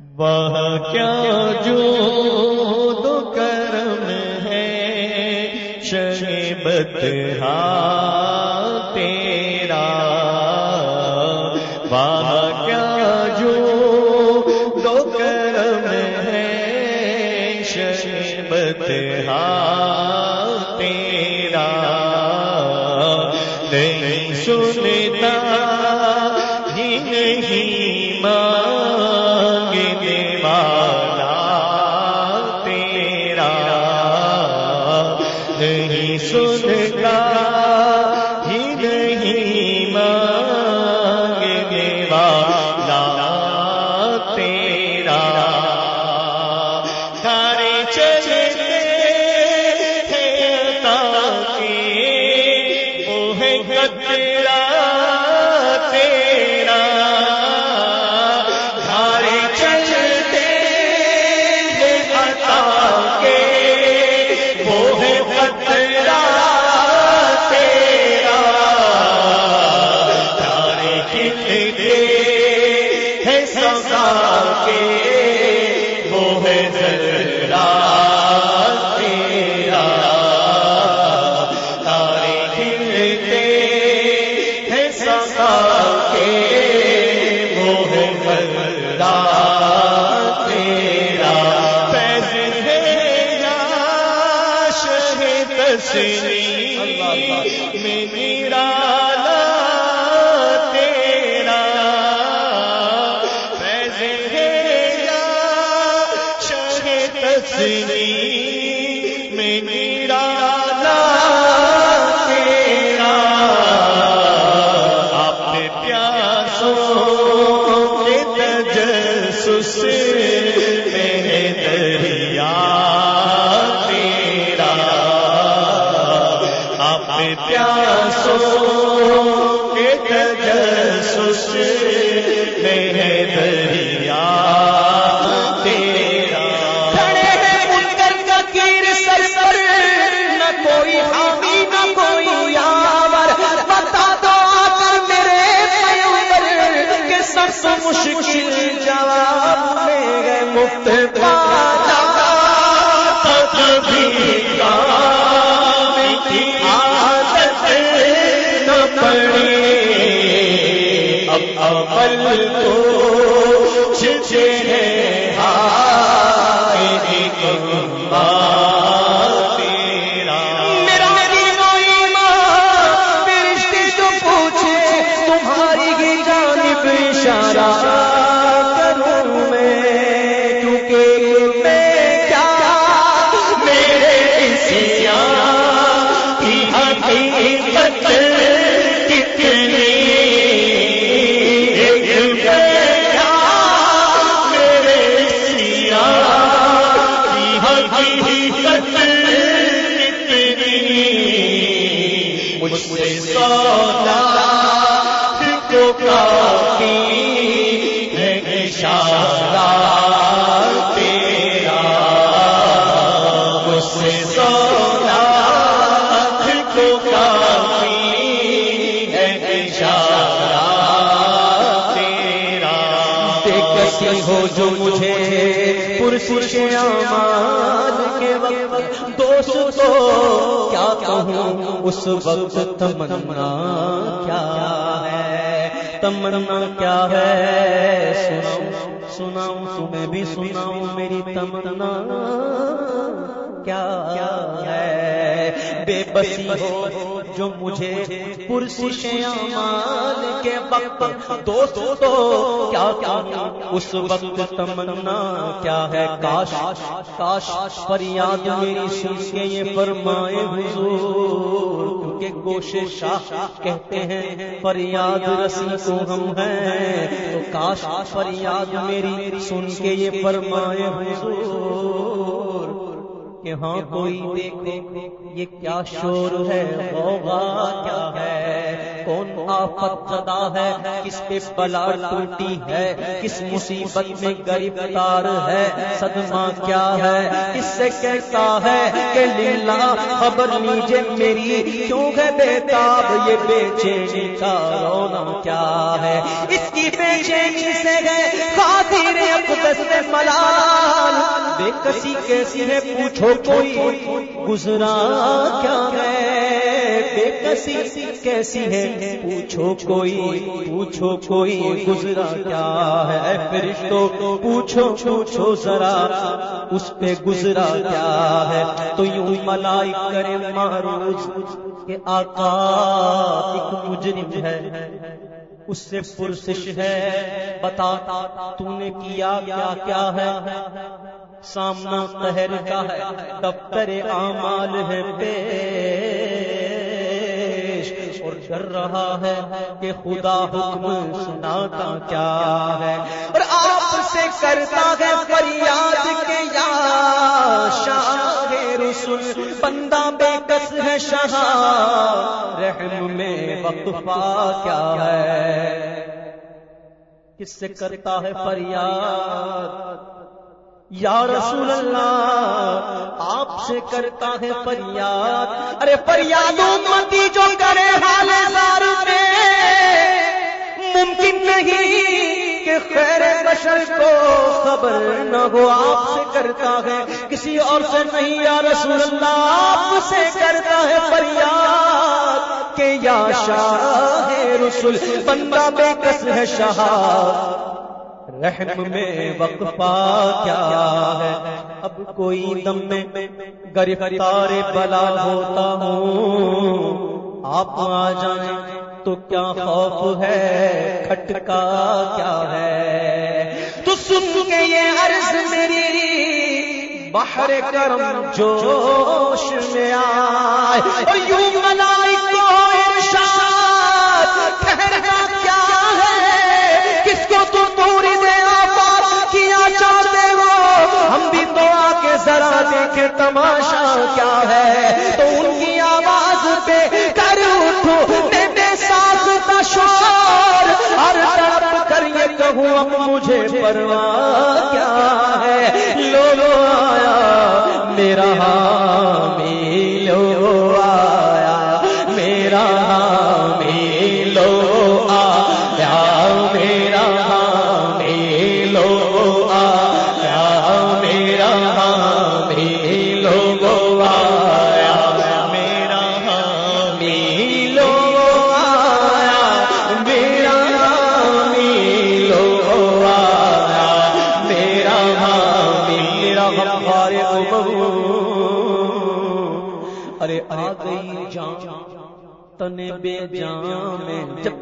وہ کیا جو دو کرم ہے؟ شہبت بتہار تاکہ میں میرا مشکل جواب میں گئے۔ مفت پانا کبھی کام اب عمل کو چھچے ہے ہو جو مجھے پرسش اعمال کے وقت دوستو کیا کہوں؟ اس وقت تمنا کیا ہے؟ تمنا کیا ہے؟ سنو۔ سناؤں، تمہیں بھی سناؤں، میری تمنا۔ کیا ہے؟ بے بسی ہو جو مجھے پرسش اعمال کے وقت دوست تو کیا کیا اس وقت تمنا؟ کیا ہے؟ کاش کاش فریاد میری سن کے یہ فرمائے حضور۔ کے گوشے شاہ کہتے ہیں، فریاد رسی کو ہم ہیں. تو کاش فریاد میری سن کے یہ فرمائے حضور کہ ہاں کوئی دیکھو یہ کیا شور ہے ہوگا کیا ہے؟ کون آفت زدہ ہے؟ کس پہ بلا ٹوٹی ہے؟ کس مصیبت میں گرفتار ہے؟ صدمہ کیا ہے؟ کس سے کہتا ہے کہ لیلا خبر لیجیے میری؟ کیوں ہے بےتاب یہ بے چینی کا رونا کیا ہے؟ اس کی بے چینی سے ہے خاطر ملال۔ بے کسی کیسی ہے پوچھو کوئی، گزرا کیا ہے؟ بے کسی کیسی ہے؟ پوچھو کوئی پوچھو کوئی گزرا کیا ہے؟ فرشتوں پوچھو پوچھو ذرا اس پہ گزرا کیا ہے؟ تو یوں ملائی کرے معروض کہ آقا ایک مجرم ہے۔ اس سے پرسش ہے۔ بتا تو نے کیا کیا کیا ہے؟ سامنا قہر کا ہے۔ دفتر اعمال ہے پیش اور ڈر رہا ہے کہ خدا حکم سناتا کیا ہے۔ اور آپ سے کرتا ہے فریاد کے یا شاہ رسول، بندہ بے کس ہے شاہ، رحم میں وقفہ کیا ہے۔ کس سے کرتا ہے فریاد؟ یا رسول اللہ، آپ سے کرتا ہے فریاد۔ ارے فریاد متی جو کرے حال زار میں، ممکن نہیں کہ خیر بشر کو خبر نہ ہو۔ آپ سے کرتا ہے، کسی اور سے نہیں۔ یا رسول اللہ، آپ سے کرتا ہے فریاد کہ یا شاہ رسول، بندہ بے کس ہے شاہ۔ رحم میں وقفہ کیا ہے؟ اب کوئی دم میں گرفتار بلا ہوتا ہوں۔ آپ آ جائیں تو کیا خوف ہے؟ کھٹکا کیا ہے؟ تو سن کے یہ عرض میری بحر کرم جوش میں آئے۔ اور یوں ذرا دیکھ تماشا کیا ہے؟ تو ان کی آواز پہ کر اٹھو میرے ساتھ کا شور ہر طرف کر یہ کہوں اب مجھے پرواہ کیا ہے؟ لو لو آیا، میرا ہاں، حامی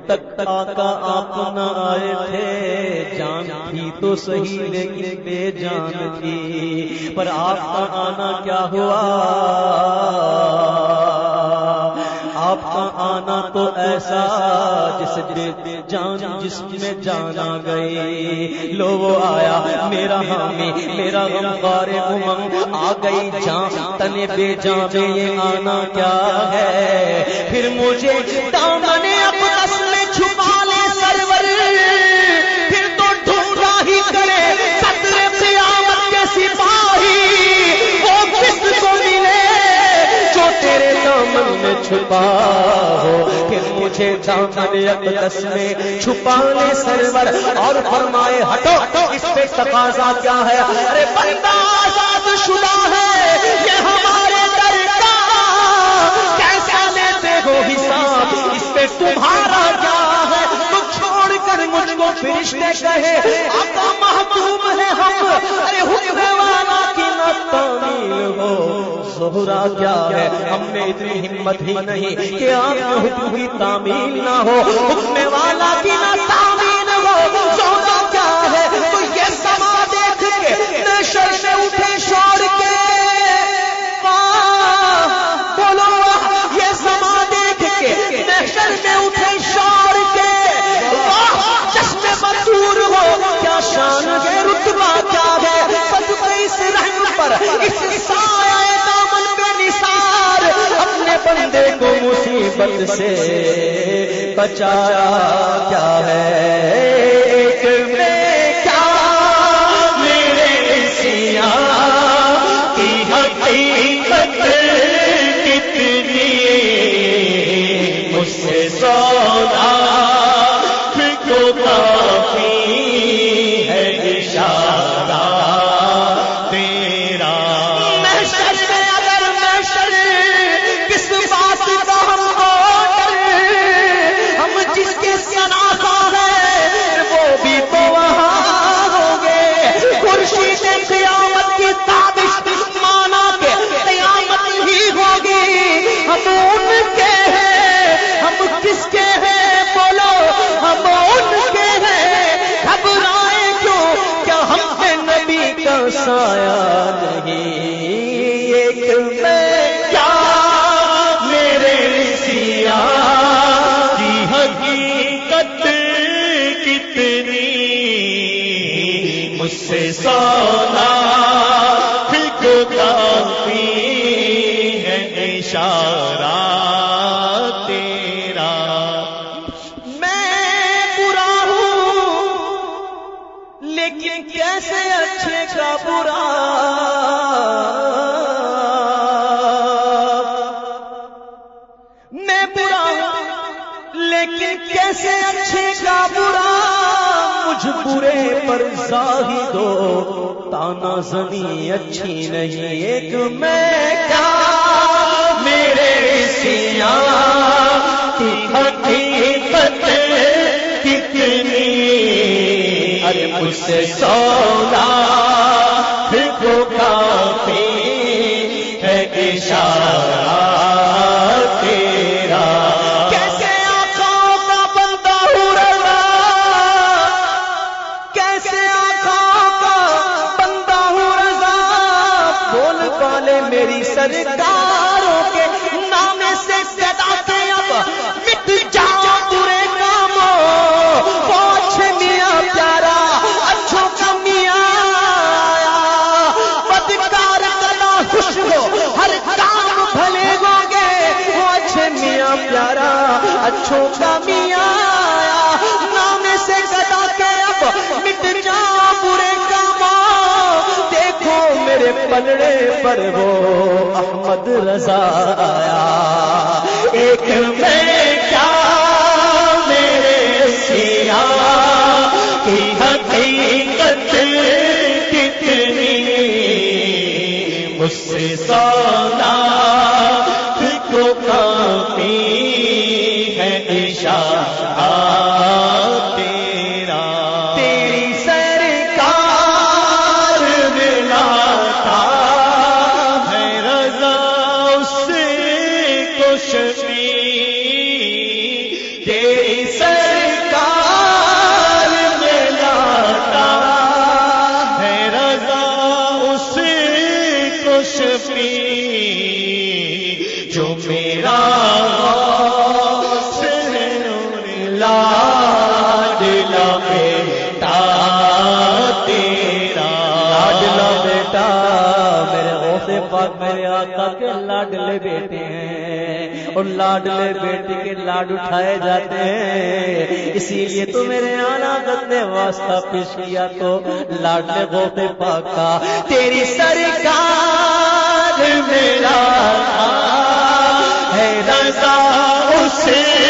تک آقا آپ نہ آئے تھے۔ جان تھی تو صحیح لیکن بے جان تھی پر آپ کا آنا کیا ہوا؟ آپ کا آنا تو ایسا جس بے جان، جس میں جانا گئی۔ لو وہ آیا، میرا حامی، میرا غمخار امنگ آ گئی جان، تنے بے جان میں یہ آنا کیا ہے؟ پھر مجھے دامن چھپا ہو پھر مجھے دامن اقدس میں چھپا لے سرور اور فرمائے ہٹو، اس پہ تقاضا کیا ہے؟ ارے بندہ آزاد شدہ زہرا کیا ہے؟ ہم میں اتنی ہمت ہی نہیں کہ آپ کی تعمیل نہ ہو۔ والا کی نہ مصیبت سے بچایا مجھ سے سونا کو کافی ہے، اشارہ تیرا۔ میں برا ہوں، لیکن کیسے اچھے کا برا؟ کیسے اچھے کا برا، مجھ برے پر ظاہر دو تانا زنی اچھی نہیں، ایک میں کیا؟ میرے سیا کی حقیقت کتنی؟ ارے مجھ سے سونا کو کافی پلڑے پر وہ احمد رضا آیا۔ ایک میں کیا میرے سیا کی حقیقت کتنی؟ مجھ سے سونا پاک میرے آقا کے لاڈلے بیٹے ہیں۔ اور لاڈلے بیٹے کے لاڈ اٹھائے جاتے ہیں۔ اسی لیے تو میرے آنا نے واسطہ پیش کیا تو لاڈلے غوث پاک کا تیری سرکار میرا ہے رضا اسے